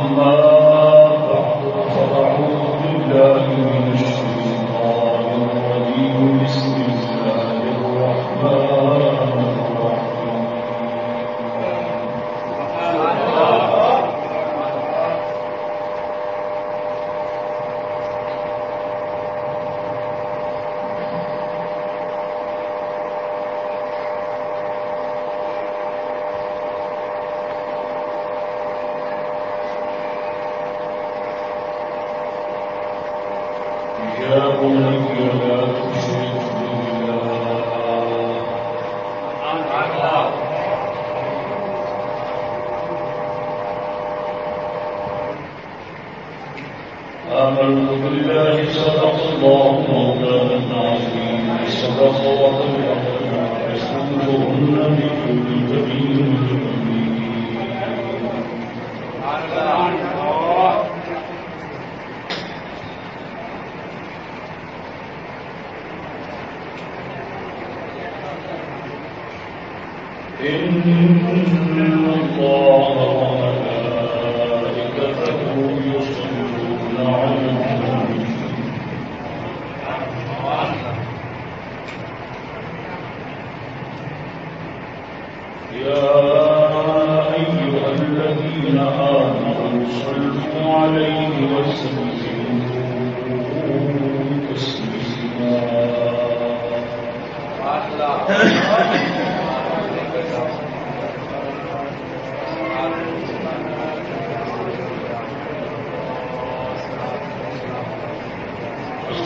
أما بعد فأعوذ بالله من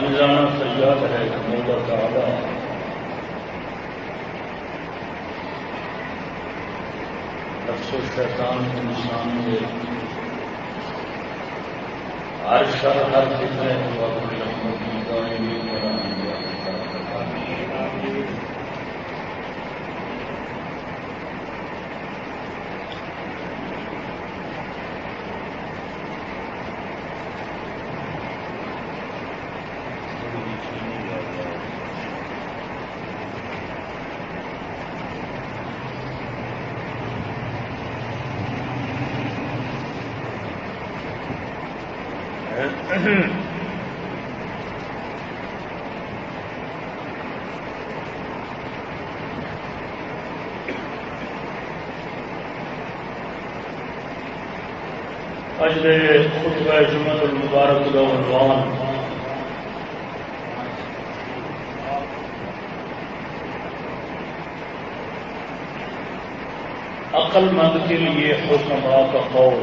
آجزانہ سیاد ہے مولا تعالی۔ نفس و شیطان کے نشان میں ہر شر ہر فتنے بابر رحمت کی دائمی اج المبارک عقل مند کے لیے حکمراں کا قول.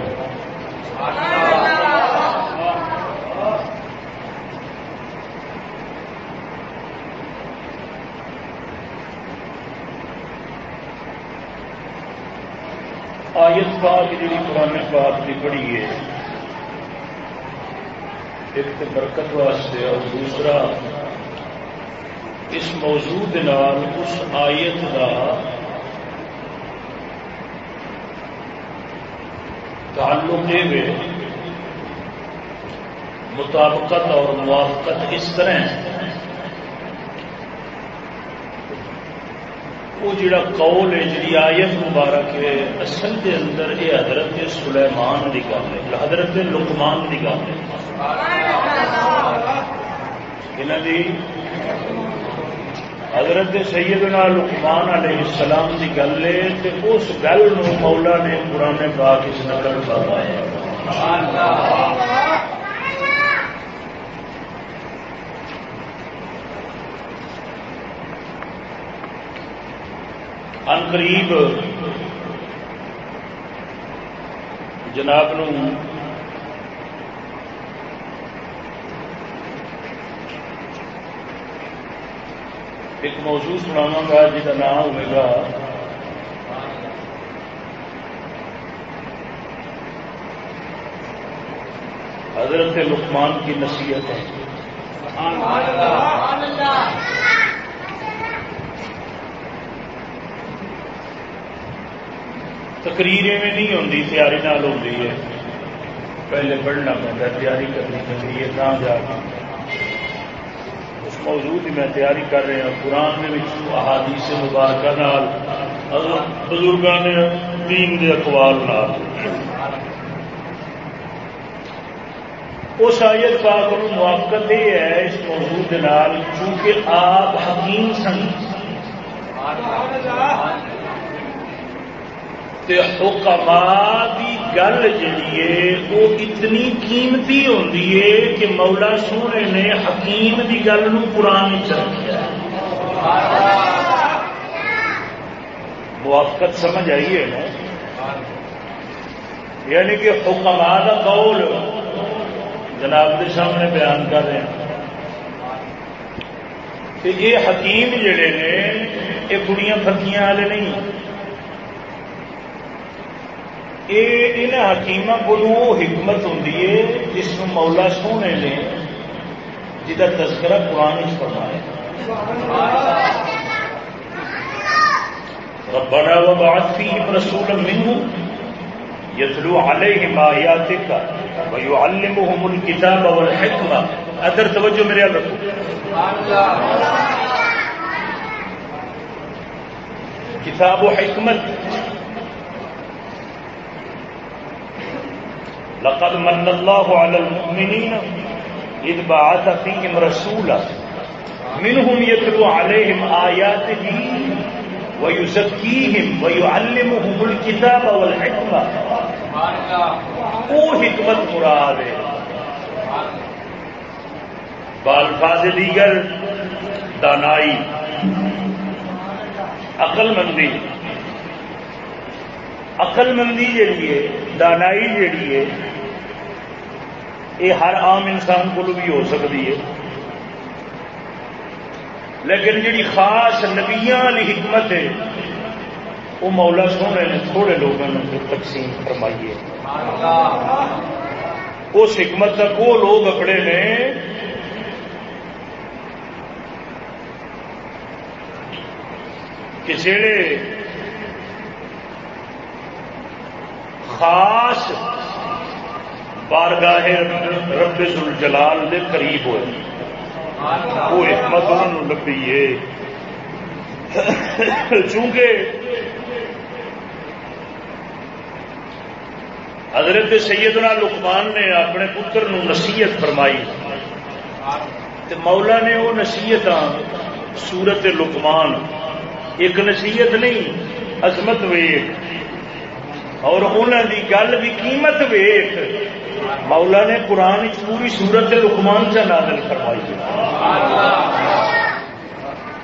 آیت پاک جی قرآن پاک کی پڑھی ہے ایک تو برکت واسطے اور دوسرا اس موضوع نال اس آیت کا تعلق یہ مطابقت اور موافقت اس طرح وہ جڑا قول ہے جی آیت مبارک ہے، اصل کے اندر یہ حضرت سلیمان کی گل ہے، حضرت لکمان کی گل ہے۔ حضرت سیدنا لکمان علیہ السلام کی گل ہے اس گل مولا نے پرانے باغ اس نقل فرمایا ان قریب جناب نو ایک موضوع سناوا گا جا نام ہوئے گا حضرت لکمان کی نصیحت ہے۔ تقریر میں نہیں ہوتی تیاری نال ہوتی ہے۔ پہلے پڑھنا پڑتا تیاری کرنی پڑتی ہے جا اس موضوع کی میں تیاری کر رہے ہیں، قرآن میں احادیث مبارکہ نال بزرگان نے دین دے اقوال نال۔ اس آیت پاک کو موافقت یہ ہے اس موضوع کے نال، چونکہ آپ حکیم سن۔ حکما کی گل جی ہے، وہ اتنی قیمتی ہوتی ہے کہ مولا سونے نے حکیم کی گل قرآن رکھا موافقت سمجھ آئی ہے نا؟ یعنی کہ حکما کا قول جناب کے سامنے بیان کر رہے ہیں۔ کہ یہ حکیم جڑے نے، یہ کڑیاں پھکیاں والے نہیں۔ یہ حکیم کو حکمت ہوں جس کو مولا سونے نے جا تذکرہ قرآن فرمایا ربنا وبعث فيهم رسولا منهم يتلو عليهم آياتك ويعلمهم الكتاب والحكمة ادر توجہ میرے رکھو۔ کتاب و حکمت۔ لقد من الله على المؤمنين إذ بعث فيهم رسولا منهم يتلو عليهم آياته ويزكيهم ويعلمهم الكتاب والحكمة. وہ حکمت مراد ہے۔ بالفاظ دیگر دانائی، عقل مندی۔ عقل مندی جیڑی ہے، دانائی جیڑی ہے، یہ ہر عام انسان کو بھی ہو سکتی ہے۔ لیکن جی خاص نبیا والی حکمت ہے، وہ مولا سونے نے تھوڑے لوگوں نے تقسیم فرمائیے اس حکمت تک وہ لوگ اپنے نے کہ جڑے خاص بارگاہ رب الجلال دے قریب ہوئے۔ وہ حکمت انہوں لبھی ہے۔ چونکہ حضرت سیدنا لقمان نے اپنے پتر نو نصیحت فرمائی۔ مولا نے وہ نصیحت سورت لقمان۔ ایک نصیحت نہیں، عظمت ویخ اور انہوں دی گل بھی قیمت ویخ مولا نے قرآن پوری سورت لقمان سے نازل فرمائی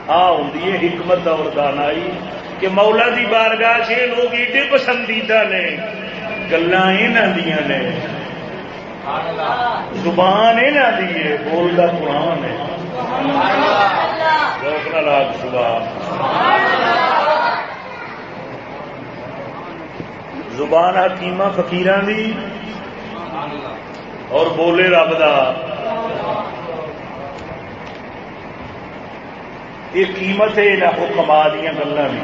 ہاں ہوں حکمت اور دانائی کہ مولا دی بارگاہ سے لوگ ایڈے پسندیدہ نے گلا دیا نے۔ زبان یہاں دی ہے بولتا قرآن ہے۔ لاکھ زبان حکیم فکیر دی اور بولے رب دا۔ یہ قیمت ہے نہ حکما دیا گلوں کی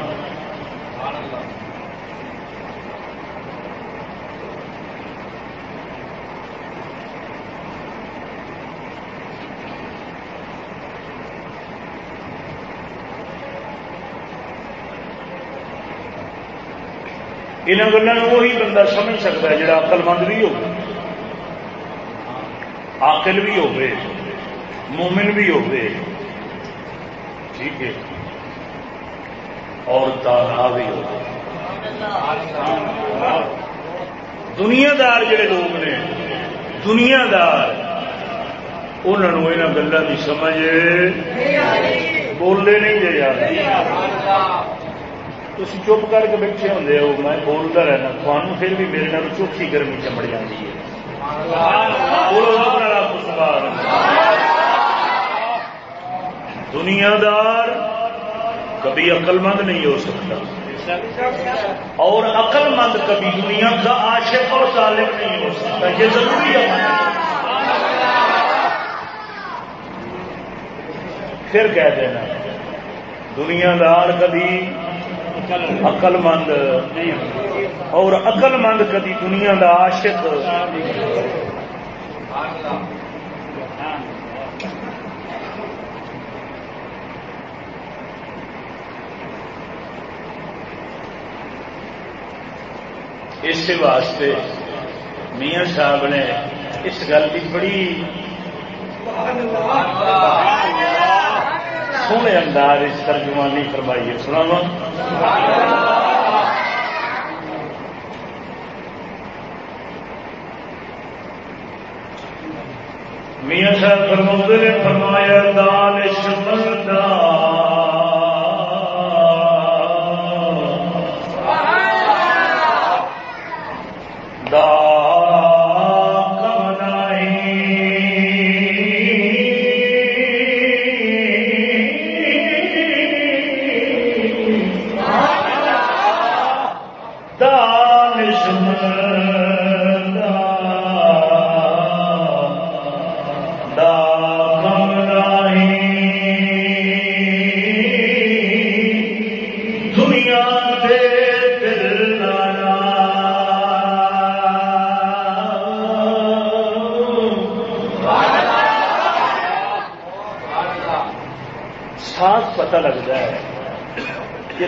یہاں گلوں وہی بندہ سمجھ سکتا ہے جڑا اقل مند بھی ہو آکل بھی ہوگی مومن بھی ہوگی ٹھیک ہے۔ اور تارا بھی ہو دنیا دار جڑے لوگ نے دنیا دار انہوں یہاں گلوں کی سمجھ بولنے نہیں دے یار۔ تھی چپ کر کے بیٹھے ہوں میں بولتا رہنا تمہوں پھر بھی میرے نال چوکھی گرمی چمڑ جاتی ہے دنیا دار کبھی عقل مند نہیں ہو سکتا اور عقل مند کبھی دنیا کا عاشق اور ظالم نہیں ہو سکتا یہ ضروری ہے پھر کہہ دینا دنیا دار کبھی عقل مند اور عقل مند کدی دنیا دا عاشق اس واسطے میاں صاحب نے اس گل کی بڑی سونے انداز ترجمانی فرمائیے ہے سنا میاں صاحب فرما نے فرمایا دانش بندہ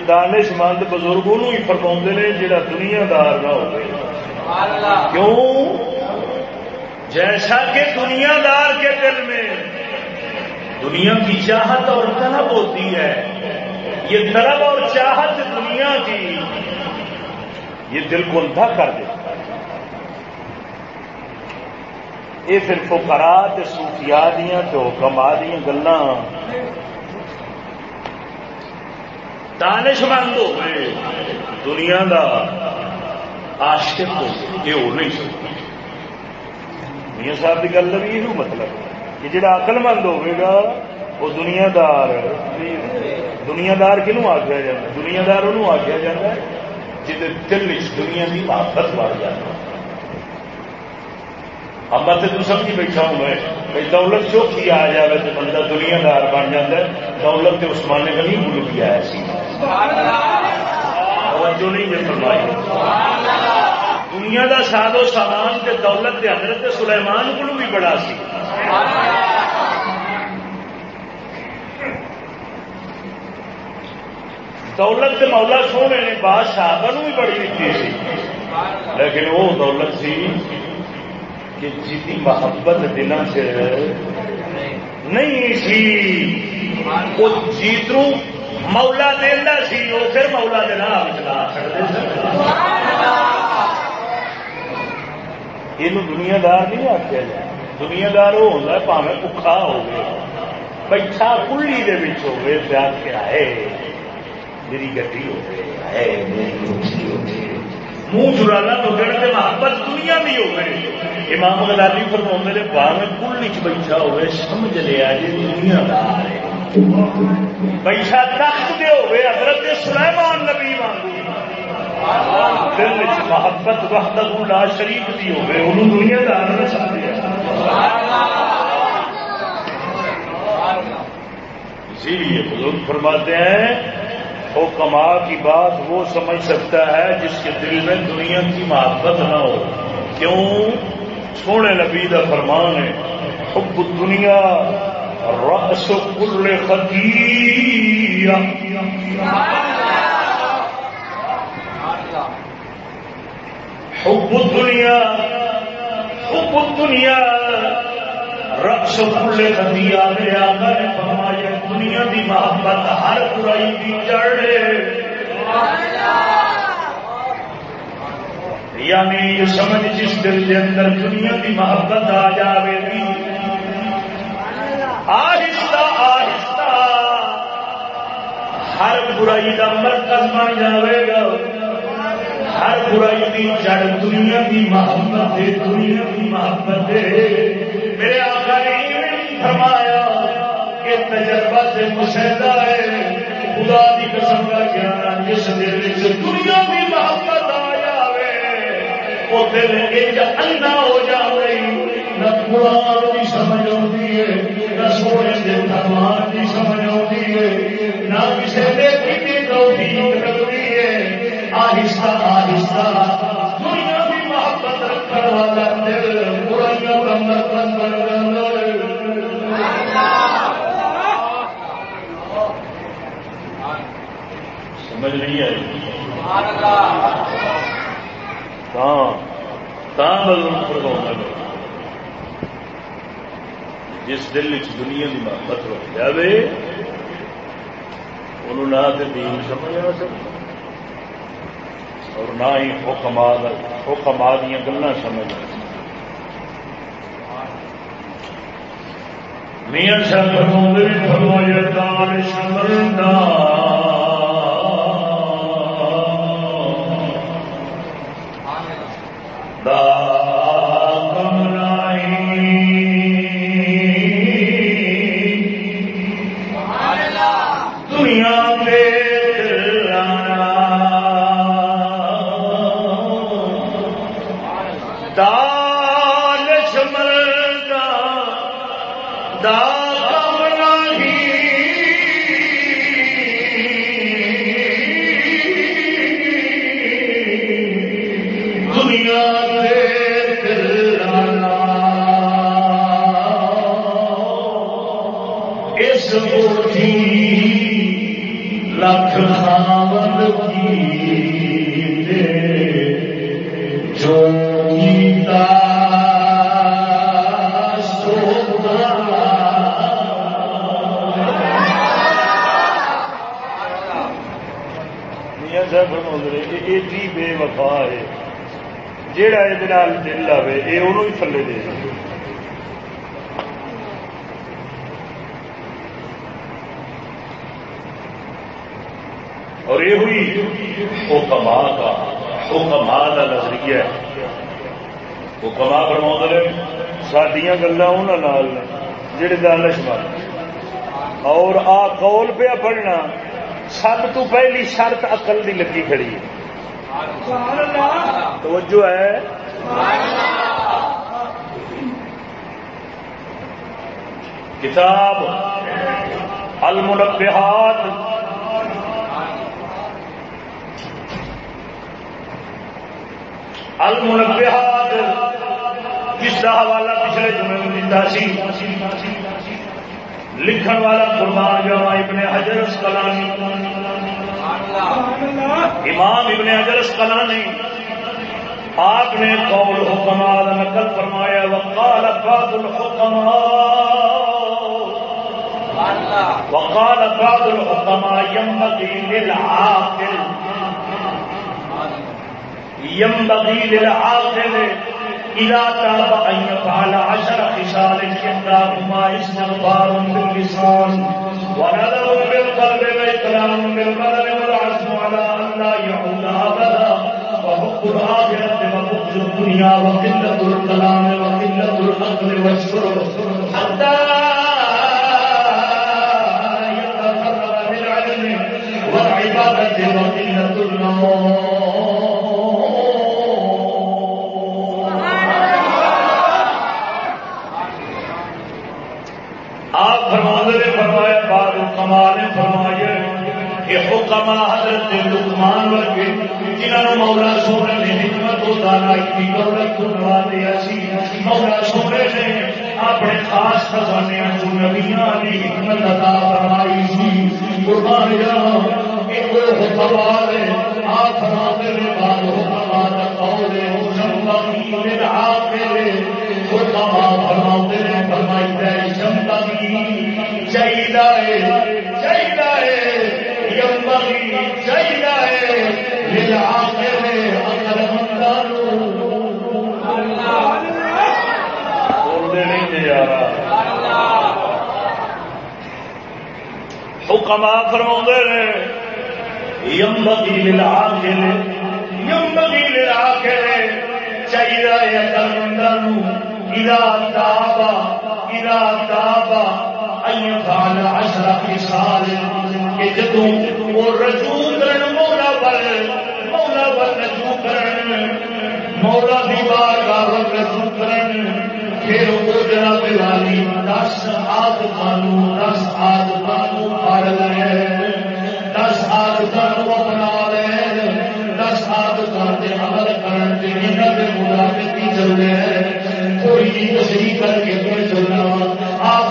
دانش مند بزرگوں ہی فرما نے جڑا دنیا دار نہ ہو کیوں؟ جیسا کہ دنیا دار کے دل میں دنیا کی چاہت اور طلب ہوتی ہے، یہ طلب اور چاہت دنیا کی، یہ دل کو اندھا کر دیتا ہے یہ پھر فکرات سوفیا دیا تو کما دیا گلان دانش مند ہو دنیا دا عاشق ہو یہ ہو نہیں سکتا میاں صاحب کی گل بھی یہ مطلب کہ جڑا عقل مند ہوئے گا، وہ دنیا دار دنیا دار کنو آخیا جا دنیا دار انہوں آخیا جا جی دل دنیا کی محبت بڑھ جاتا اب میں تو سمجھی بیٹھا ہوں میں بھائی دولت چوکھی آ جائے تو بندہ دنیا دار بن جاتا ہے۔ دولت کے عثمان غنی ملک بھی آیا سی۔ جو نہیں میں فرمائی۔ دنیا کا ساد و سامان تے دولت کے حضرت سلیمان کو بھی بڑا سی۔ دولت کے مولا سونے نے بادشاہ بھی بڑی دیتی سی۔ لیکن وہ دولت سی کہ جی محبت دلوں سے نہیں سی، وہ جیترو مولا دینا سی، وہ پھر مولا دے راہ چلا یہ دنیا دار نہیں آخیا جائے دنیا دار وہ ہوتا ہے پاوے بکھا ہو گیا بیٹھا کلی ہوگی پیار کے آئے میری گڈی ہو منہ چرانا تو گڑ محبت دنیا بھی ہو گئے امام غزالی فرما نے باہر کل چ بیٹھا ہوئے، سمجھ لیا جی دنیا دار بیٹھا تخت دے ہوئے حضرت سلیمان نبی مانگو دل محبت وحدت لا شریف دی ہوئے، انہوں دنیا دار نہ سمجھے۔ اسی لیے بزرگ فرماتے ہیں، وہ کما کی بات وہ سمجھ سکتا ہے جس کے دل میں دنیا کی محبت نہ ہو۔ کیوں؟ سونے نبی کا فرمان ہے، حب دنیا رس کل خطیر حب دنیا حب دنیا رقص کھلے کدی میرے آقا نے فرمایا، دنیا دی محبت ہر برائی دی چڑھے یعنی یہ سمجھ جس دل کے اندر دنیا دی محبت آ جائے گی آہستہ آہستہ۔ ہر برائی کا مرکز بن جائے گا۔ ہر برائی کی جڑ دنیا کی محبت ہے دنیا کی محبت ہے میرے آقا نے فرمایا کہ تجربہ سے مشاہدہ ہے۔ خدا کی قسم کا گیان جس دل سے دنیا کی محبت آ جائے وہ دل ایک اندھا ہو جائے نہ قرآن کی سمجھ آتی ہے سونے کے فرمان کی سمجھ آتی ہے نہ کسی دیکھی کی توفیق رکھتی ہے آہستہ آہستہ دنیا کی محبت رکھنے والا دل برائیوں کا مرکز بن سمجھ نہیں آئی جس دل چ دنیا کی محبت ہو جائے انہوں نہ تو دین سمجھ آ سکتا۔ اور نہ ہی حکما دیا گلا سمجھ میاں صاحب فرمایا دان شمردان دل آئے یہ انہوں ہی تھلے دے اور یہ ہوئی وہ کما کا وہ کما کا نظریہ وہ کما فرما سڈیا گلا انہوں جہے دانش بن اور آ قول پہ پڑھنا سب تو پہلی شرط اقل دی لگی کھڑی ہے توجہ ہے۔ کتاب المنبہات۔ المنبہات۔ جس کا حوالہ پچھلے جمعے میں دیتا سی؟ لکھن والا قربان جوا ابن حجر اسکلانی امام ابن حجر اسکلانی آپ نے قول حکمات نقل فرمایا، وقال بعض الحکماء، وقال بعض الحکماء ينبغي للعاقل ينبغي للعاقل إذا تاب أن يفعل عشر خصال إحداهما استغفار باللسان ونذر بالقلب وإكرام بالبدن والعزم على أن لا يعود أبدا. وحب الآخرة وبغض الدنيا وقلة الكلام وقلة الأكل والشرب حتى بالعلم والعبادة وقلة النوم کمال فرمایا کہ حکما حضرت لکمان ورگے جنہوں مولا سونے نے حکمت و دانائی کی دولت کو نوازیا سی، مولا سونے نے اپنے خاص خزانے جو نبیاں کی حکمت عطا فرمائی سی۔ قربان جاؤ حکما ہے آپ فرماتے بعد حکما کا قول ہے حکما عاقل حکما فرماتے فرمائی ہے شمتا کی چاہیے حکما فرما نے، یم بگی للا کے یم بگی للا کے چاہیے ادا تابا ادا تابا فال جدو وہ رجوع کرن، مولا بل مولا بل رجوع کرن، مولا دی بار بار رجوع کرن، پھر وہ جناب والی دس آد بانو، دس آد بانو پڑ لے، دس آد بانو اپنا لے، دس آد بان عمل کرن کے مطابق ہی چل رہے کوئی تصریح کر کے چلنا آپ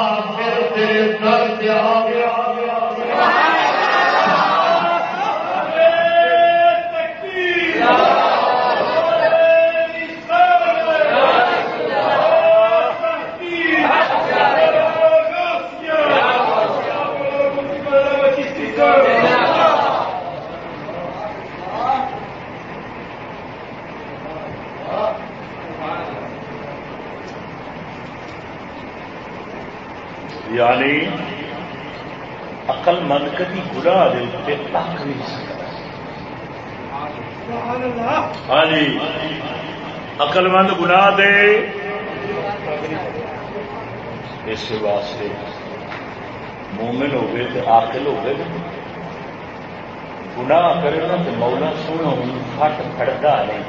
کافر تیرے در آ گیا اقل مند کدی گنا دے تک نہیں سکتا۔ ہاں جی۔ اقل مند گنا دے۔ اس واسطے مومن ہو گئے تو آکل ہو گئے گنا کرے نا تو مولا سونا فٹ کھڑتا نہیں۔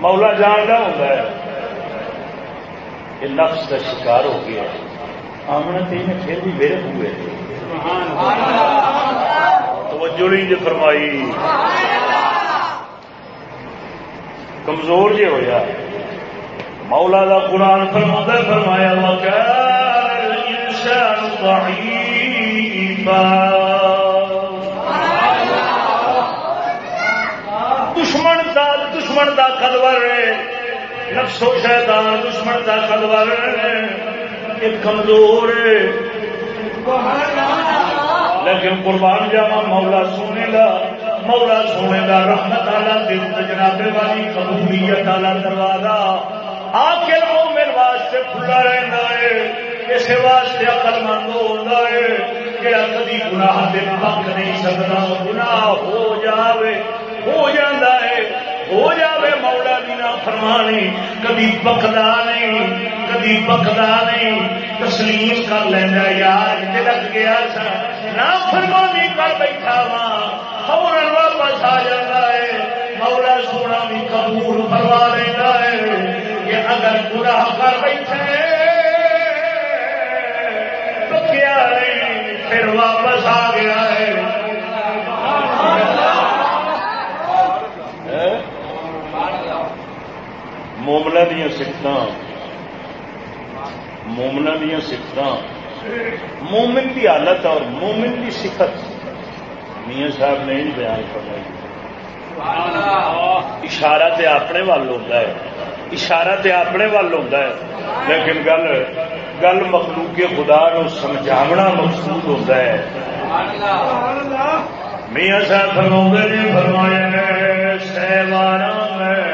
مولا جانتا ہوتا ہے کہ نفس کا شکار ہو گیا آمنا تین پھر بھی میرے ہوئے توجہ نہیں جو فرمائی۔ کمزور جی ہوا مولا دا قرآن فرما فرمایا دشمن دا دشمن دا قدور نفسو شیطان دشمن کا قدور یہ کمزور۔ ہے لیکن قربان جاوا مولا سونے کا مولا سونے کا رحمت والا دل جنابے والی قبولیت والا دروازہ۔ آ کے میرے واسطے کھلا رہتا ہے اس واسطے اکل مند ہوتا ہے کہ کدی گناہ دن پک نہیں سکتا، گناہ ہو جاوے، ہو جاتا ہے۔ ہو جاوے مولا دی نہ فرمانی کدی پکدا نہیں کدی پکدا نہیں، تسلیم کر لینا یار تلک گیا سا نہ فرمانی کر بیٹھا ہاں۔ وا فورن واپس آ جاتا ہے۔ مولا سونا بھی قبول فرما لینا ہے کہ اگر گناہ کر بیٹھے، تو کیا نہیں، پھر واپس آ گیا ہے۔ مومنا دیا سفت مومنا دیا سفت مومن کی حالت اور مومن کی سفت میاں صاحب نے بیان کرنا اشارہ تے اپنے وال ہوتا ہے۔ اشارہ تے اپنے وال ہوتا ہے۔ لیکن گل گل مخلوق خدا نو سمجھاونا مقصود ہوتا ہے۔ میاں صاحب فرما فرمایا سہوارا تو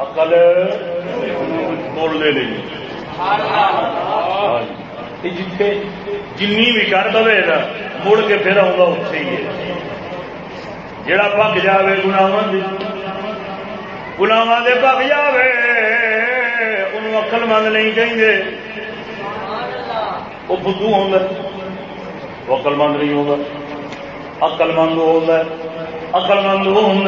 اقل بولنے نہیں جتنے جن بھی کر دے نا مڑ کے پھر آؤں گا اتے ہی ہے۔ جڑا پک جائے گناواں گناواں دے پک جائے ان اقل مند نہیں چاہیے وہ بدھو ہوگا وہ اقل مند نہیں ہوگا اقل مند ہوتا ہے اقل مند وہ ہوں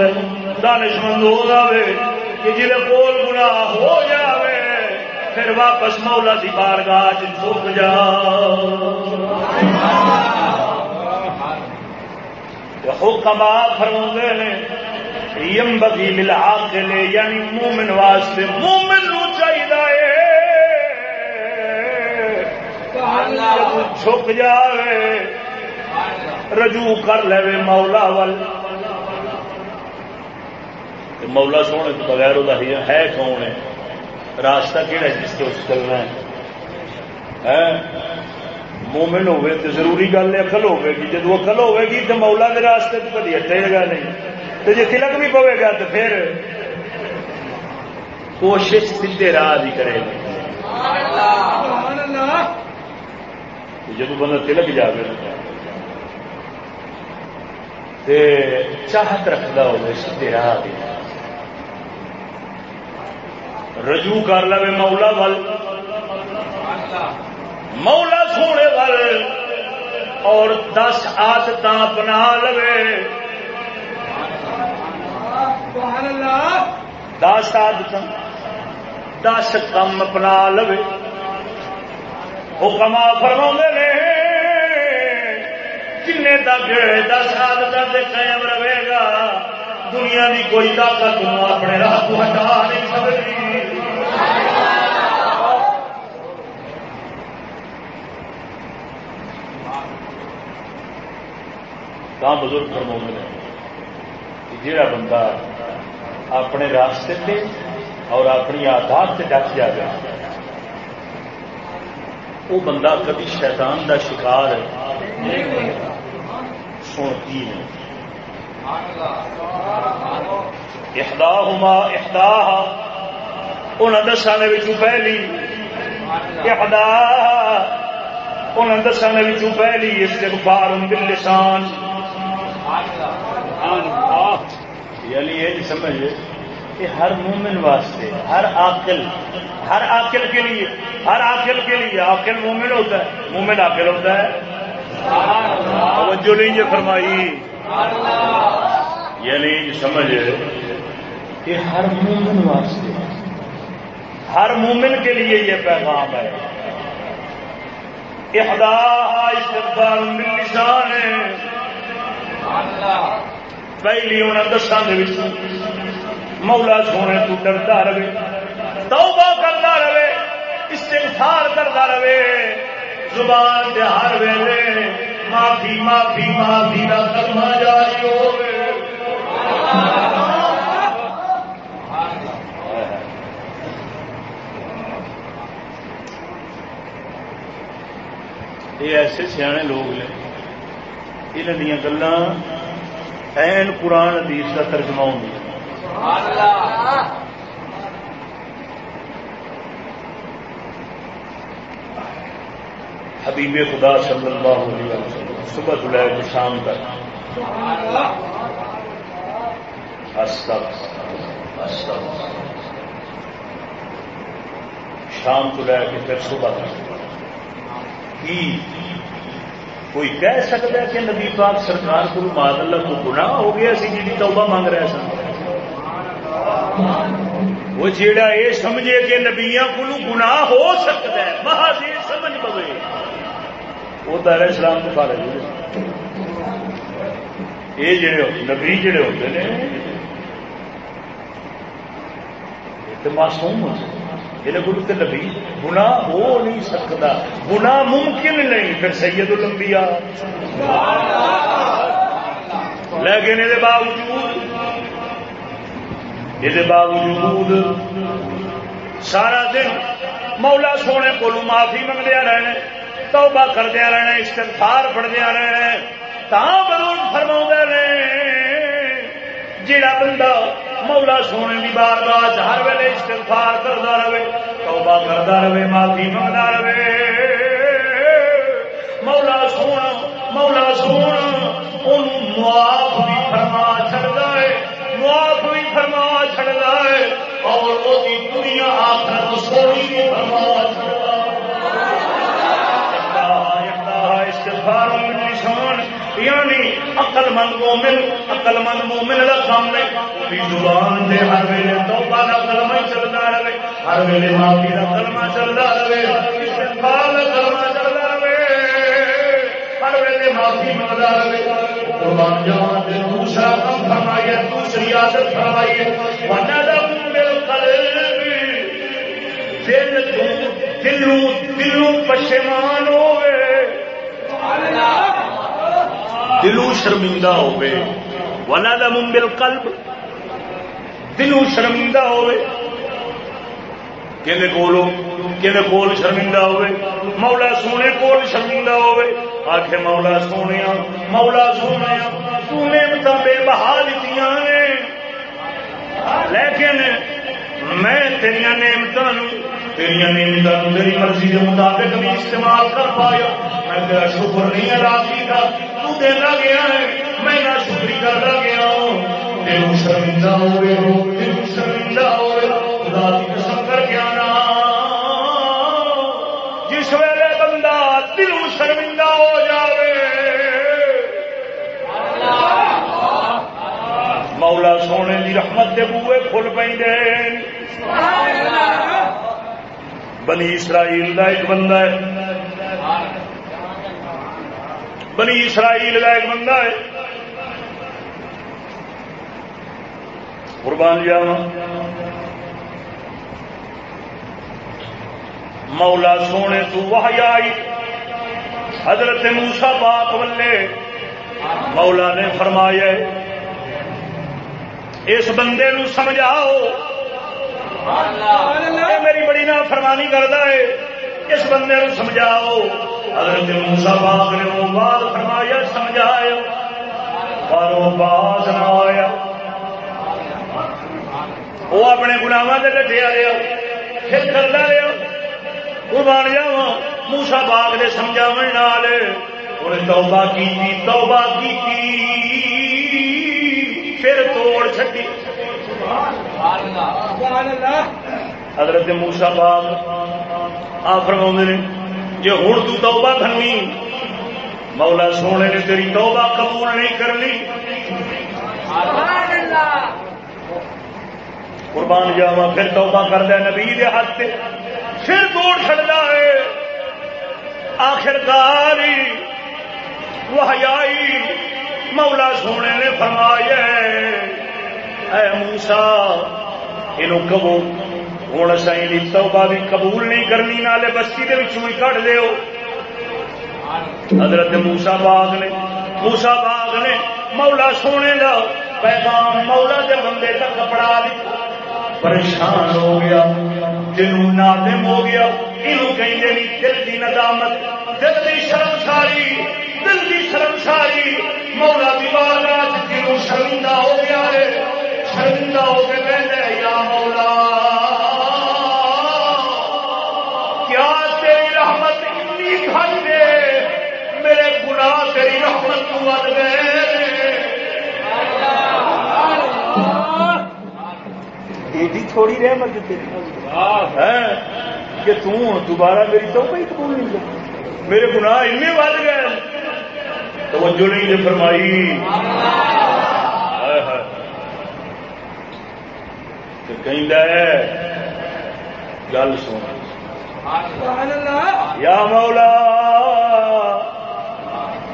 دانش مند ہو جائے کہ جی کول گنا ہو جائے پھر واپس مولا کی بارگاہ چک جا۔ حکما فرما نے، یم بگی ملا کے لے یعنی مومن واسطے مومن نو چاہیے چھک جائے رجوع کر لے مولا ول۔ مولا سونے تو بغیر وہ ہے کون ہے؟ راستہ کہڑا جس کے اس چلنا ہے؟ مومن ہوئے تو ضروری گل ہے، اکل ہوے گی جب اکل ہوے گی تو مولا کے راستے تو کدی ہٹے گا نہیں۔ تو جی تلک بھی پوے گا تو پھر کوشش سیدھے راہ کی کرے گا جب بندہ تلک جائے چاہت رکھتا ہو سیدھے راہ رجوع کر لو مولا ول۔ مولا سونے ول۔ اور دس آدت اپنا لو دس آدت دس کم اپنا لو حکم فرما نے۔ جن تک دس آدت قائم رہے گا۔ دنیا کی کوئی طاقت اپنے راہ کو ہٹا نہیں سکتی۔ بزرگ فرما نے جا بندہ اپنے راستے سے اور اپنی آدات سے ڈک جائے وہ بندہ کبھی شیطان دا شکار سنتی نہیں۔ ہے احداہما احداہ ان دساں پہلی. احدا ان دساں پہلی استغفار باللسان یعنی یہ جی سمجھ کہ ہر مومن واسطے، ہر عاقل ہر عاقل کے لیے، ہر عاقل کے لیے عاقل مومن ہوتا ہے، مومن عاقل ہوتا ہے؟ جو نہیں یہ فرمائی۔ یہ نہیں سمجھ کہ ہر مومن واسطے ہر مومن کے لیے یہ پیغام ہے۔ احدا استغفار باللسان پہلی انہیں دسان مولا سونے تو ڈرتا رہے۔ توبہ کرتا رہے۔ استغفار کرتا رہے۔ زبان دے ہر ویلے۔ معافی معافی معافی کا کلمہ جاری ہو یہ ایسے سیانے لوگ نے انہوں دیا گلا این قرآن حدیث کا ترجمہ ہوں حبیب خدا صلی اللہ علیہ وسلم، صبح سے لے کے شام تک۔ شام تو لے کے پھر صبح تک۔ کوئی کہہ سکتا ہے کہ نبی پاک سرکار کو ماد اللہ کو گناہ ہو گیا سی جی توبہ مانگ رہے سن؟ وہ جیڑا یہ سمجھے کہ نبیا کو گناہ ہو سکتا ہے محض یہ سمجھ پوے۔ وہ دار اسلام کے بارے یہ جڑے نبی جڑے ہوتے ہیں معصوم ہو سکتے یہ نبی گنا ہو نہیں سکتا۔ گنا ممکن نہیں، پھر سید الانبیاء۔ لیکن یہ باوجود یہ باوجود، سارا دن مولا سونے کو معافی منگدیا رہنا توبہ کردیا رہنا، استغفار پڑھدیا رہنا، تا برون فرما رہے جڑا بندہ مولا سونے کی بار بار ہر ویلے استغفار کرتا رہے، توبہ کرتا رہے، معافی منگتا رہے۔ مولا سونا مولا سونا ان معاف بھی فرما چڑھتا ہے، معاف بھی فرما چڑھتا ہے، اور وہ دنیا آخر سونی عقل مند مومن عقل مند مومن کا کام نہیں۔ زبان دے ہر ویلے توبہ کا کلمہ چلتا رہے۔ ہر ویلے معافی کا کلمہ چلتا رہے۔ استغفار کا کلمہ چلتا رہے۔ ہر ویلے معافی منگتا رہے۔ قربان جوان دے دوسرا کم فرمائیے، دوسری عادت فرمائیے۔ ورنہ دا بالقلب۔ دل دلوں دلوں پشمان ہوئے۔ اللہ۔ دلو شرمندہ ہوئے. ولا دا ممبل قلب دلو شرمندہ ہوئے. کہنے کولو کہنے کول شرمندہ ہوئے. مولا سونے کول شرمندہ ہوئے. آخے مولا سونے مولا سونے تو بے بہا دیتی نے. لیکن میں تیریا نعمت تیریا نعمت میری مرضی کے مطابق بھی استعمال کر پایا۔ میں تیرا شکر نہیں ادا کیا دینا گیا ہے، میں نہ شکری کرتا گیا ہوں۔ تیرو شرمندہ ہوئے ہو، تیرو شرمندہ ہوئے خدا کی قسم کر کے آنا۔ جس ویلے بندہ دل شرمندہ ہو جاوے۔ مولا سونے کی رحمت کے بوئے کھل پہ بنی اسرائیل کا ایک بندہ ہے۔ بنی اسرائیل کا ایک بندہ ہے۔ قربان جاوا مولا سونے تو وحی آئی۔ حضرت موسا پاک ولے مولا نے فرمایا اس بندے نو سمجھاؤ۔ میری بڑی نا فرمانی کرتا ہے۔ اس بندے کو سمجھاؤ۔ حضرت موسا باغ نے وہ بات فرمایا، سمجھایا۔ پر وہ باز نہ آیا۔ وہ اپنے گلاوا سے ڈٹیا رہا پھر کرتا رہا قربان جاوا موسا باغ نے سمجھاو انہیں توبہ کی توبہ کی پھر توڑ چکی حضرت موسا باغ آ فرما نے جی ہوں تو توبہ کرنی، مولا سونے نے تیری توبہ قبول نہیں کرنی۔ قربان جاوا پھر توبہ کر دیا نبی دے ہاتھ سے پھر دوڑ چڑتا ہے۔ آخر کاری وہ مولا سونے نے فرمایا اے موسا یہ قبول ہوں سائی توبہ بھی قبول نہیں کرنی، نالے بستی کے بچوں ہی کٹ دو حضرت موسا باغ نے موسا باغ نے مولا سونے کا پیغام مولا کے بندے تک کپڑا دیا پریشان ہو گیا جنوں نادم ہو گیا۔ یہ کہیں دل کی ندامت، دل کی شرم ساری دل کی شرم ساری مولا دیوار جنوں شرمندہ ہو گیا ہے۔ شرمندہ ہو کے کہہ یا مولا کیا تیری رحمت اتنی گھٹ دے؟ میرے گناہ تیری رحمت کو ود گئے ایڈی تھوڑی رحمت کہ تم دوبارہ میری تو کوئی قبول نہیں کر میرے گناہ ان بڑھ گئے۔ توجہ نہیں نے فرمائی کہیں گل سن۔ یا مولا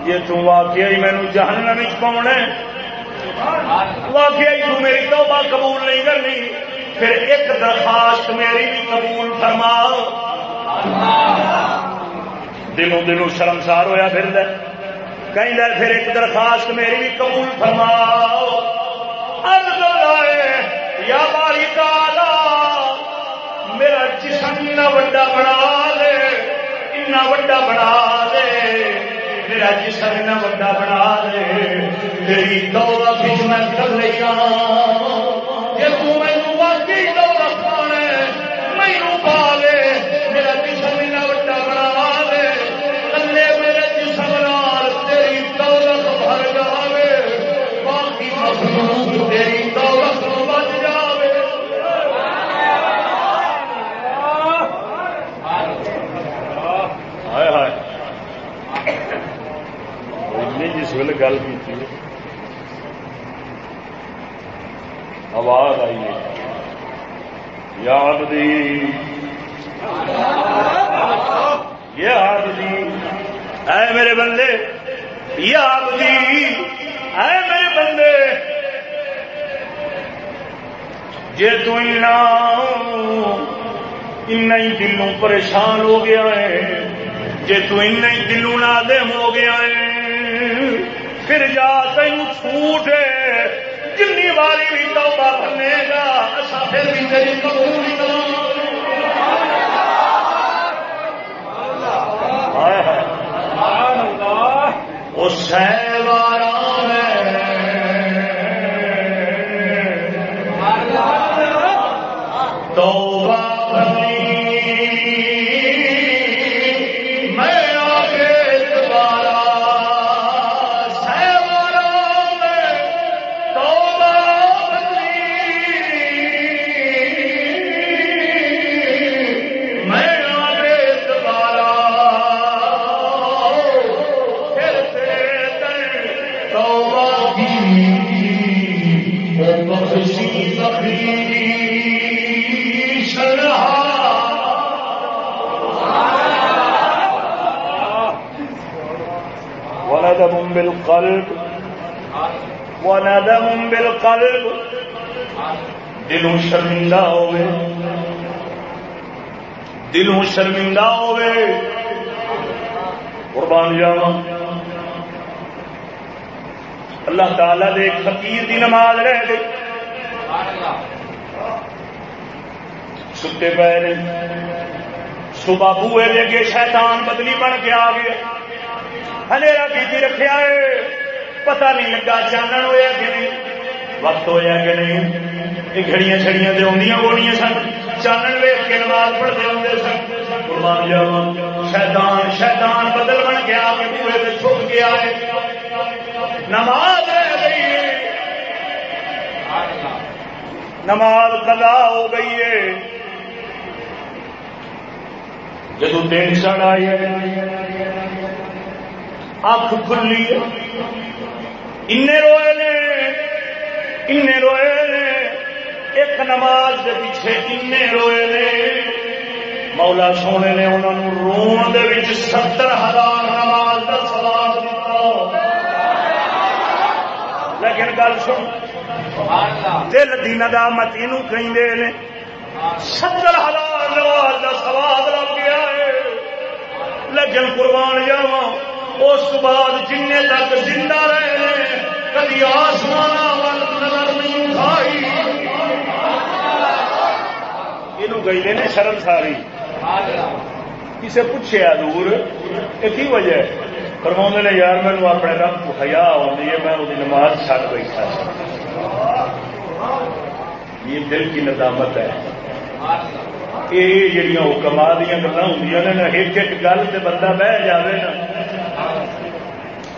یہ تم واقعی مینو جہنم پاؤنا واقعی تو میری توبہ قبول نہیں کرنی۔ پھر ایک درخواست میری بھی قبول فرما دنوں دنوں شرمسار ہوا پھر کہیں پھر ایک درخواست میری بھی قبول فرما یا باری کالا میرا جسم وا بنا لے، اتنا وڈا بنا لے، میرا جسم وا بنا لے میری دولت میں کر لیا۔ یہ تو میں ویل گل کی آواز آئی ہے یاد دی یاد دی اے میرے بندے یاد دی اے میرے بندے جے تو ان دلوں پریشان ہو گیا ہے جے تو ان دلوں نادم ہو گیا ہے پھر جا تین چھوٹ جن باری بھی توبہ بنے گا اچھا پھر بھی تیری قبول اس بارہ توبہ وندم بالقلب وندم بالقلب دلوں شرمندہ ہوئے دلوں شرمندہ ہوئے۔ قربان جاوا اللہ تعالی دے فقیر دی نماز رہ گئی۔ ستے پے صبح بوئے دے گے شیطان بدلی بن کے آ گئے ہنیرا بیتی رکھا ہے پتہ نہیں لگا چانن ہوا کہ نہیں۔ وقت ہوا کہ نہیں۔ یہ گھڑیاں چھڑیاں دے آدیاں بولیاں سن۔ چانن ویخ کے نماز پڑھتے ہوں سن۔ قربان جاوا شیطان شیطان بدل بن کے آ کے بوئے چھپ کے۔ آئے نماز رہ گئی ہے۔ نماز قضا ہو گئی ہے۔ جدو دن چڑھ آئی ہے۔ اکھ کھلی ان روئے نے ان روئے نے۔ ایک نماز کے پیچھے ان روئے نے۔ مولا سونے نے انہوں نے رون ستر ہزار نماز کا سوال دیتا لیکن گل سن، دل دین دا مت ستر ہزار نماز کا سوال لگ گیا ہے لیکن قربان جاوا اس بعد جن تک زندہ رہے کدی آسمان وال نظر نہیں کھائی یہ گئی نے شرم ساری۔ کسے پوچھے دور، یہ کی وجہ ہے؟ فرما نے، یار مینو اپنے رب کو ہیا آئی ہے، میں وہ نماز چھڑ بیٹھا یہ دل کی ندامت ہے۔ یہ جڑیاں کما دیا گلا ہوں ایک ایک گل سے بندہ بہ جائے نا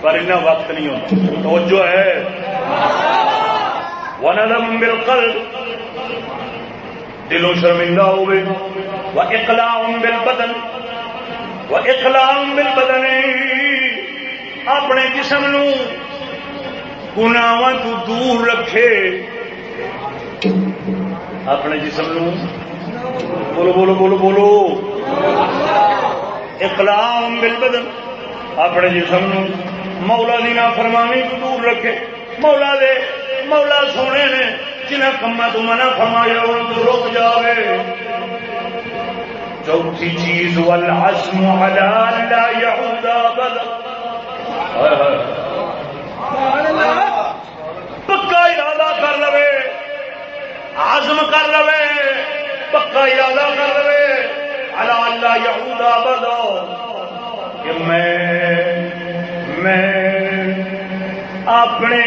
پر اتنا وقت نہیں ہوتا۔ توجہ ہے۔ ونلم بالقلب۔ دلوں شرمندہ ہوئے وہ اقلام بالبدن۔ وہ اقلام بالبدن۔ اپنے جسم نو گناواں تو دور رکھے۔ اپنے جسم نو۔ بولو بولو بولو بولو۔ اقلام بالبدن۔ اپنے جسم نو مولا دی نا فرمانی دور رکھے۔ مولا دے مولا سونے نے جنہیں کما تو منع فرمایا ان تو رک جاوے۔ چوتھی چیز، والعزم على لا يعود ابدا۔ پکا ارادہ کر لو عزم کر لو پکا ارادہ کر لو اللہ اللہ یعود ابدا۔ کہ میں میں اپنے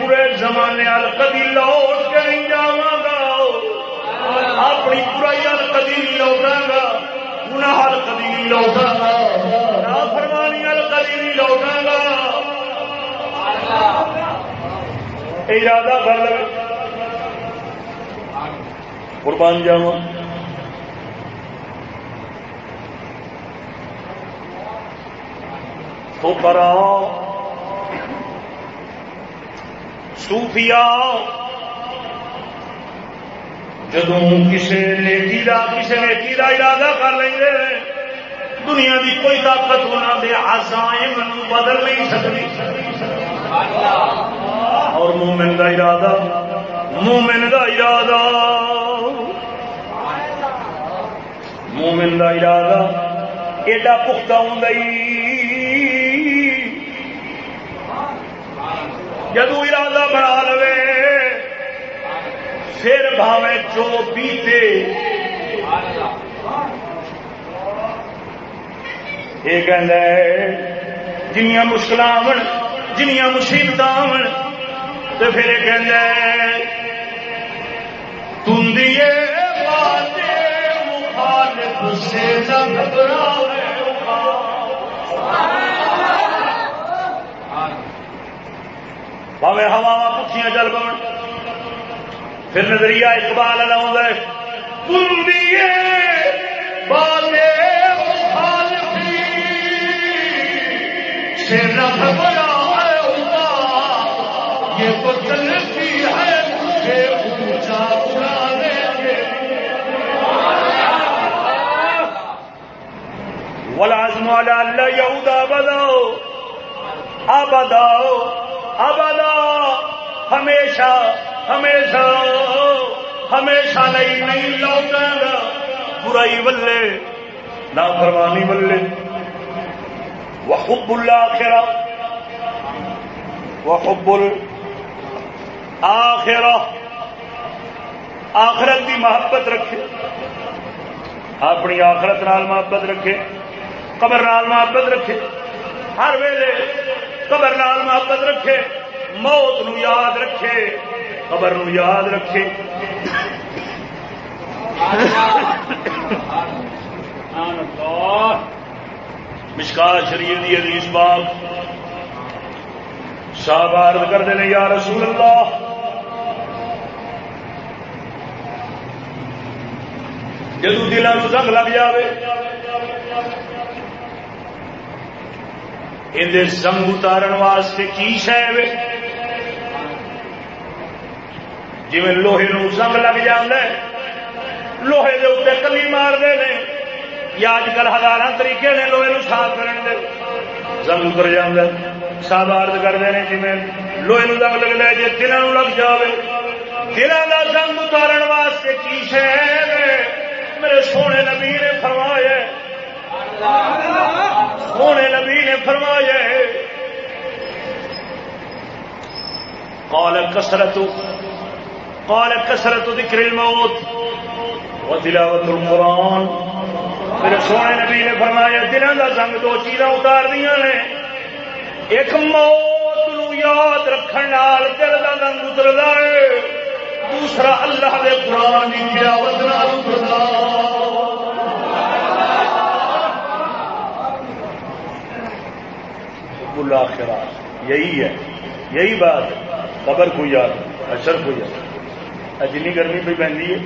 برے زمانے کدی لوٹ کے نہیں جا اپنی برائی کدی نہیں لوٹا گا، گناہ کدی نہیں لوٹا گا فرمانی کدی نہیں لوٹا گا۔ ارادہ کر لے قربان جاؤ فقراء، صوفیاء جدو کسی نیکی کا کسی نیکی کا ارادہ کر لیں گے دنیا کی کوئی طاقت ہونا دے آسائیں بدل نہیں سکتی۔ اور مومن کا ارادہ، مومن کا ارادہ۔ مومن کا ارادہ ایڈا پختہ ہوں جدو ارادہ بنا لو پھر بھاوے جو بیتے۔ یہ کہ جنیا مشکل آن جنیا مصیبت آن تو پھر یہ کہ مخالف سے گھبراؤ۔ پاوے ہوا پوچھیاں چل پو پھر نظریہ اقبال لاؤ یہ تو چلتی ہے اونچا ولازم والا اللہ یہودا بداؤ آباداؤ ابدا ہمیشہ ہمیشہ ہمیشہ نہیں نہیں لوٹے گا برائی بلے نہ فرمانی بلے وہ حب اللہ آخرا وہ حب آخرا آخرت کی محبت رکھے۔ اپنی آخرت نال محبت رکھے۔ قبر نال محبت رکھے۔ ہر ویلے قبر نال محبت رکھے۔ موت نو یاد رکھے، قبر نو یاد رکھے۔ مشکا شریف دی عزیز باغ شاہ عرض کرتے ہیں، یا رسول اللہ، جدو دلوں زنگ لگ جائے یہ زنگ اتارن واسطے کی شہ جی لوہے نو زنگ لگ جائے لوہے دے اتنے کلی مارتے ہیں یا اج کل ہزار طریقے نے لوہے نو صاف کرنے دے زنگ اتر جانا سب عرض کرتے ہیں جی لوہے نو زنگ لگتا ہے جی دلوں لگ جائے دلوں کا زنگ اتارن واسطے کی شہ میرے سونے نبی نے فرمایا سونے نبی نے فرمایا قال کسرت قال کسرت ذکر الموت وتلاوت القرآن۔ میرے سونے نبی نے فرمایا، دلوں کا سنگ دو چیزاں اتار دیا نے۔ ایک موت نو یاد رکھنے دل کا رنگ اترتا ہے، دوسرا اللہ دے قرآن کی تلاوت نال اترتا الاخرہ۔ یہی ہے۔ یہی بات قبر کو یاد اشر کو یاد۔ جنی گرمی پہ پہنتی ہے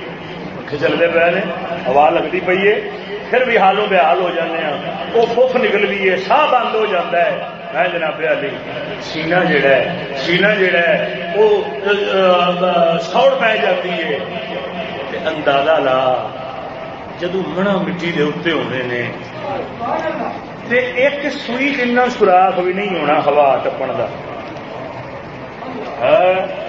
پکے چلتے پے نے ہوا لگتی پی ہے، پھر بھی حالوں بے حال ہو جانے ہیں۔ وہ فف نکل نکلتی ہے، ساہ بند ہو جاتا ہے۔ میں جناب علی سینا جڑا ہے سینا جڑا ہے، وہ سوڑ پی جاتی ہے۔ اندازہ لا جدو منا مٹی دے اتنے ہونے نے تے ایک سوئی جنا سوراخ بھی نہیں ہونا ہوا ٹپن کا ہاں؟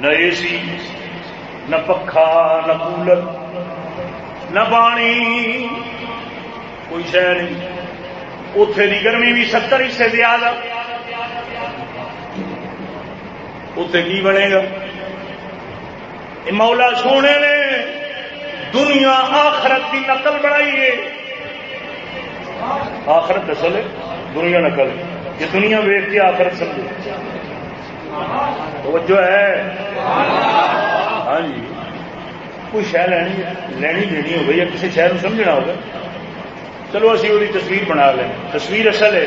نہ اے سی، نہ پکھا، نہ کولر، نہ پانی۔ کوئی شہ نہیں۔ اتے کی گرمی بھی ستر حصے زیادہ۔ اتے کی بنے گا؟ مولا سونے نے دنیا آخرت کی نقل بنائی ہے۔ آخرت اصل ہے دنیا نقل۔ یہ دنیا ویچ کے آخرت سمجھو۔ توجہ ہے؟ ہاں جی۔ کوئی شہ لینی لینی دینی ہو یا کسی شہر سمجھنا ہوگا۔ چلو اسی وہ تصویر بنا لیں۔ تصویر اصل ہے۔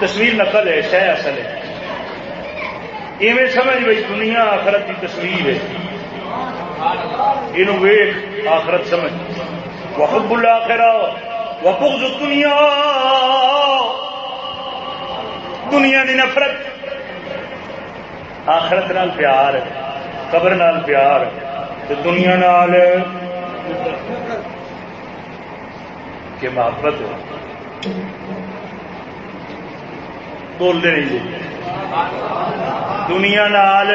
تصویر نقل ہے شہ اصل ہے۔ ایویں سمجھ بھائی دنیا آخرت کی تصویر ہے۔ یہ ویخ آخرت سمجھ۔ وحب الاخرہ وبغض دنیا دنیا کی نفرت۔ آخرت نال پیار قبر نال پیار دنیا نال۔ کہ محبت بولتے نہیں جی۔ دنیا نال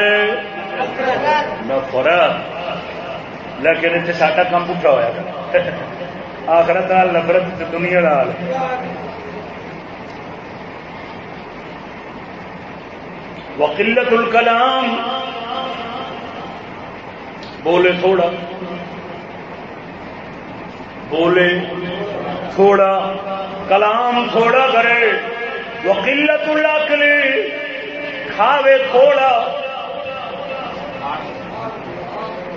نفرت۔ لیکن اتنے ساڈا کام پٹھا ہوا آخرت نال نفرت دنیا نال۔ وقلت الکلام۔ بولے تھوڑا۔ بولے تھوڑا۔ کلام تھوڑا کرے۔ وکیلت اللہ کلے کھاوے تھوڑا۔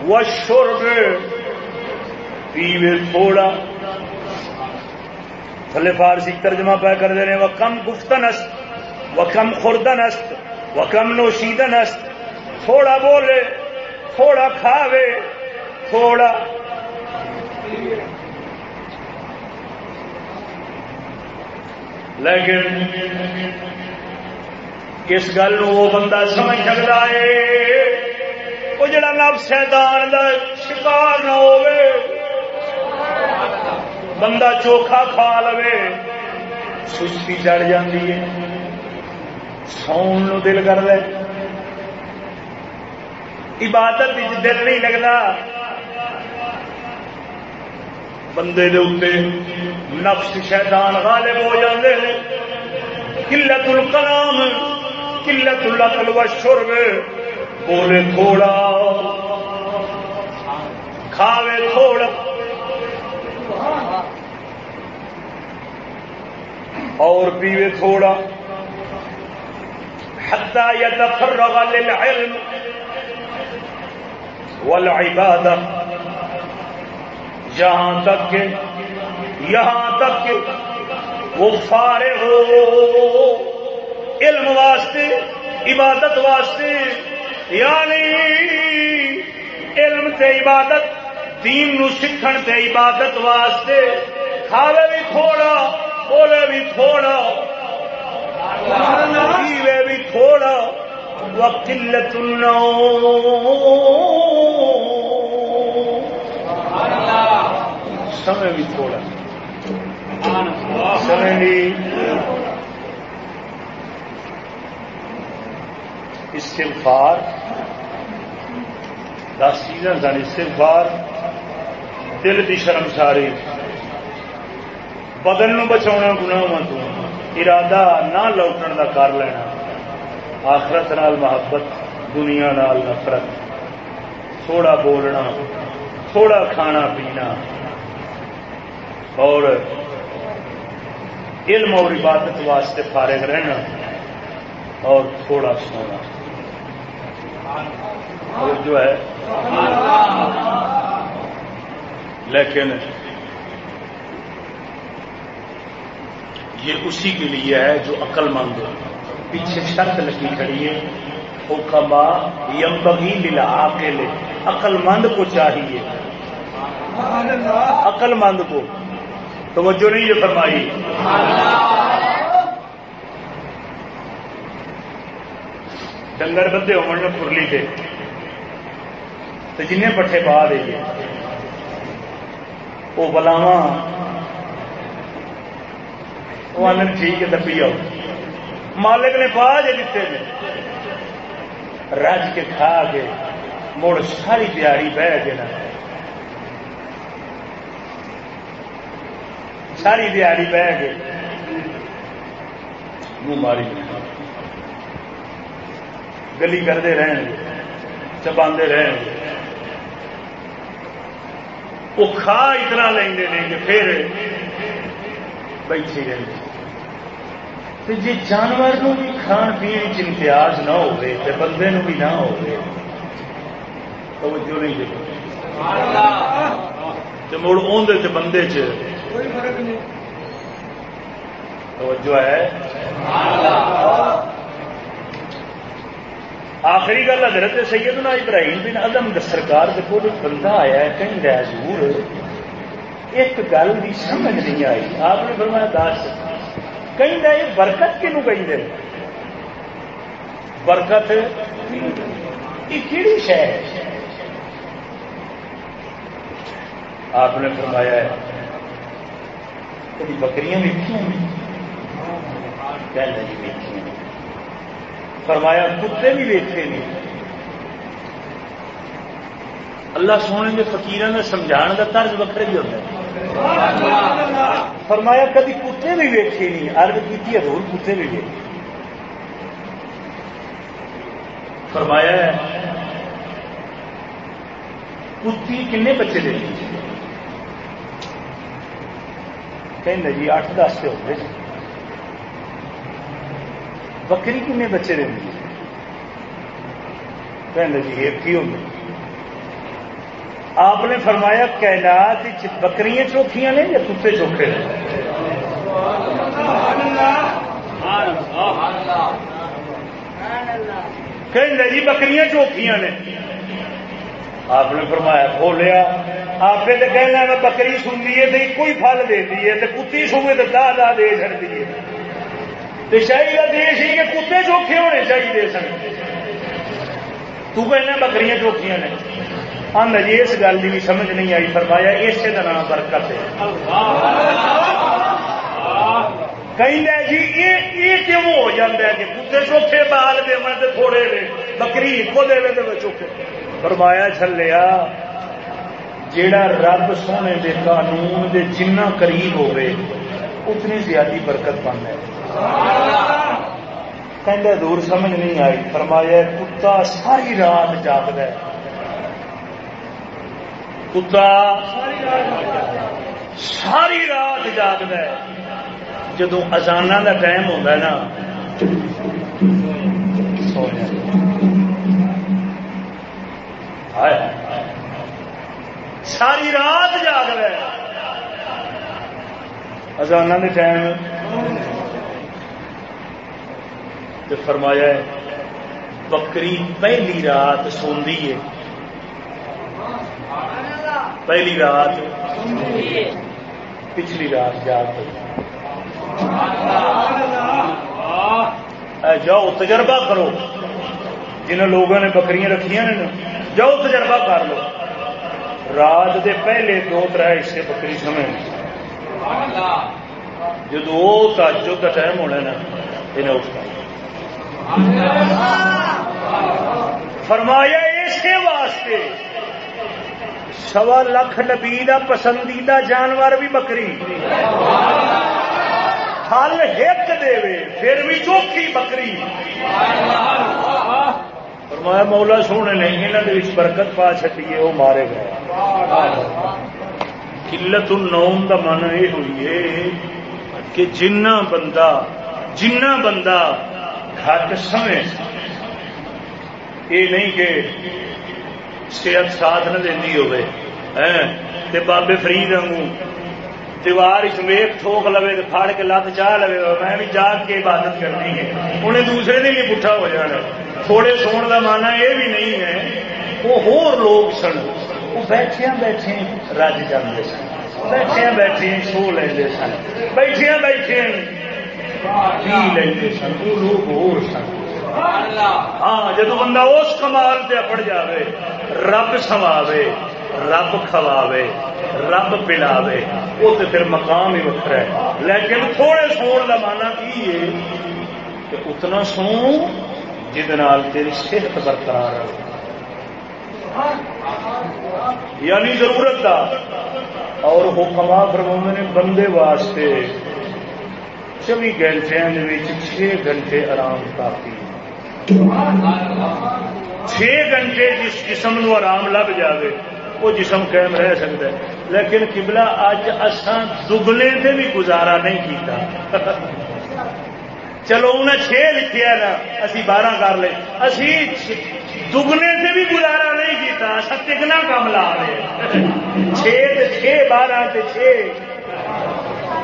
وہ شرب پیوے تھوڑا۔ تھلے فارسی ترجمہ پہ کر دے رہے وہ کم گفتن است وہ کم خوردن است وہ کم نوشیدن است تھوڑا بولے، تھوڑا کھاوے، تھوڑا۔ لیکن اس گل وہ بندہ سمجھ سکتا ہے۔ وہ جڑا نب شیطان دا شکار نہ ہو بندہ چوکھا کھا لو سستی چڑھ جاتی ہے سون دل کر لے عبادت دل نہیں لگتا بندے دے اتنے نفس شیطان غالب ہو جاندے ہیں قلت الکلام قلت العقل و بولے تھوڑا۔ کھاوے تھوڑا۔ اور پیوے تھوڑا۔ حتى يتفرغ للعلم والعبادة۔ جہاں تک کہ یہاں تک کہ وہ فارغ ہو۔ علم واسطے، عبادت واسطے۔ یعنی علم تے عبادت، دین نو سکھن تے عبادت واسطے، کھاوے بھی تھوڑا بولے بھی تھوڑا، پیوے بھی تھوڑا وقلت سمے بھی تھوڑا۔ سمے بھی استغفار۔ دس چیزاں سن یعنی استغفار دل کی شرم ساری۔ بدن نو بچا گنا تو، ارادہ نہ لوٹن کا کر لینا۔ آخرت نال محبت، دنیا نال نفرت۔ تھوڑا بولنا، تھوڑا کھانا پینا۔ اور علم اور عبادت واسطے فارغ رہنا۔ اور تھوڑا سونا۔ اور جو ہے لیکن یہ اسی کے لیے ہے جو عقل مند پیچھے شرط لگی کھڑی ہے۔ وہ کما یم بگی ملا کے لے عقل مند کو چاہیے۔ عقل مند کو۔ توجہ نہیں یہ فرمائی۔ ڈنگر بندے ہونے پورلی کے تو جن پٹھے پا دے وہ بلاوا وہ آدھے ٹھیک ہے دبی آؤ۔ مالک نے پا جے دیتے نے رج کے کھا کے مڑ ساری دیہڑی بہ کے نا ساری دیہڑی بہ کے منہ ماری گلی کرتے رہن گے چبا رہن گے۔ وہ کھا اتنا کہ پھر بیٹھے رہتے جی جانور نو بھی کھان پین امتیاز نہ ہو بندے نو بھی نہ ہو توجہ نہیں مڑ اندر بندے توجہ ہے۔ آخری گل حضرت سیدنا ابراہیم بن ادم سرکار کے کول بندہ آیا ہے، کہیں گیا ضرور ایک گل بھی سمجھ نہیں آئی۔ آپ نے فرمایا دس کہیں یہ برکت کنو کہ برکت؟ یہ کہڑی شہ آپ نے فرمایا ہے، کبھی بکریاں ویکھی کہنا جی ویکھی فرمایا، کتے بھی ویکھے نہیں۔ اللہ سونے کے فکیر نے سمجھا کا طرز وکر بھی ہوتا ہے۔ فرمایا کبھی کتے بھی ویکھے نہیں۔ ارد کی ہزور کتے بھی ویکھے۔ فرمایا، کتی کنے بچے دے؟ کہ جی اٹھ دس سے ہوتے بکری کنے بچے دیں کہ جی ایک ہی ہوتے آپ نے فرمایا، کائنات بکریاں چوکھیاں نے یا کتے چوکھے نے کہ جی بکریاں چوکھیاں نے۔ آپ نے فرمایا، کھولیا۔ آپ نے تو کہنا میں بکری سنتی ہے تو کوئی پھل دیتی ہے تو کتی سوے تو دہ دہ دے چڑتی ہے تو شاہی کا دیش ہی کہ کتے چوکھے ہونے چاہیے سن۔ تو کہنا بکریاں چوکھیاں نے۔ آدھا جی اس گل کی بھی سمجھ نہیں آئی، فرمایا اسی کا نام برکت ہے۔ کہیں جی یہ کیوں ہو جاتا ہے کہ کتے چوکھے بال دے من تھوڑے نے بکری ایکو دے تو چوکھے فرمایا چلیا جیڑا رب سونے دے قانون دے جنہ قریب ہوئے اتنی زیادہ برکت بن ہے کہ دور سمجھ نہیں آئی فرمایا کتا ساری رات جاگد کتا ساری رات جاگد جدو ازانا کا ٹائم ہوتا ہے نا ساری رات جاگ رہا ازانا کے ٹائم جو فرمایا ہے، بکری پہلی رات سوندی ہے۔ پہلی رات پچھلی رات جاگ جاؤ تجربہ کرو۔ جن لوگوں نے بکریاں رکھیا نے جاؤ تجربہ کر لو۔ رات دے پہلے دو تر حصے بکری سمے۔ جدو تجو کا ٹائم ہونا نا، انہیں اٹھتا فرمایا اسی واسطے سوا لکھ نبی کا پسندیدہ جانور بھی بکری۔ ہل ہک دے پھر بھی چوکھی بکری۔ فرمایا مولا سونے نے یہاں برکت پا چکی وہ مارے گئے۔ قلت النوم کا من یہ ہوئی ہے کہ جنہ بندہ جنہ بندہ گھٹ سمے۔ یہ نہیں کہ صحت ساتھ نہ دینی ہوئے۔ ہاں، تے بابے فرید وگوں دیوار ویک ٹھوک لو پھاڑ کے لت چاہ لو میں بھی جاگ کے عبادت کرنی ہے۔ انہیں دوسرے دن ہی پٹھا ہو جانا۔ تھوڑے سون کا مانا یہ بھی نہیں ہے۔ وہ ہور لوگ سن۔ وہ بیٹھیا بیٹھے رج جاتے سن۔ بیٹھیا بیٹھے سو لے سن۔ بیٹھیا بیٹھے ہاں جدو بندہ اس کمال سے اپڑ جائے رب سواوے رب کھواوے رب پلاوے وہ تو پھر مقام ہی وکر ہے۔ لیکن تھوڑے سون کا مانا کی ہے کہ اتنا سو جہد تیری صحت برقرار رہے۔ یعنی ضرورت دا۔ اور حکما فرما نے بندے واسطے چوبی گھنٹے چھ گھنٹے آرام کافی چھ گھنٹے جس جسم نو آرام لگ جائے وہ جسم قائم رہ سکتا ہے۔ لیکن قبلہ اج اساں دگنے سے بھی گزارا نہیں کیتا۔ چلو انہیں چھ لکھیا نا، اسی بارہ کر لے اسی دگنے سے بھی گزارا نہیں کیتا اصا تکنا کام لا رہے چھ چھ، بارہ چھ،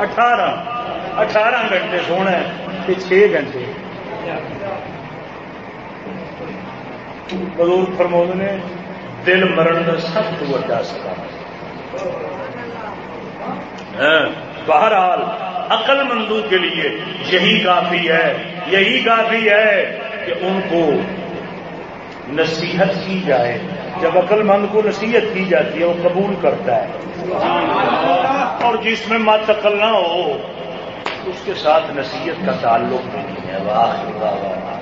اٹھارہ۔ اٹھارہ گھنٹے سونا ہے چھ گھنٹے حضور فرمود نے دل مرن کا سب تو وا سکا بہرحال عقل مندوں کے لیے یہی کافی ہے یہی کافی ہے کہ ان کو نصیحت کی جائے جب عقل مند کو نصیحت کی جاتی ہے وہ قبول کرتا ہے اور جس میں مت عقل نہ ہو اس کے ساتھ نصیحت کا تعلق نہیں ہے واہ واہ واہ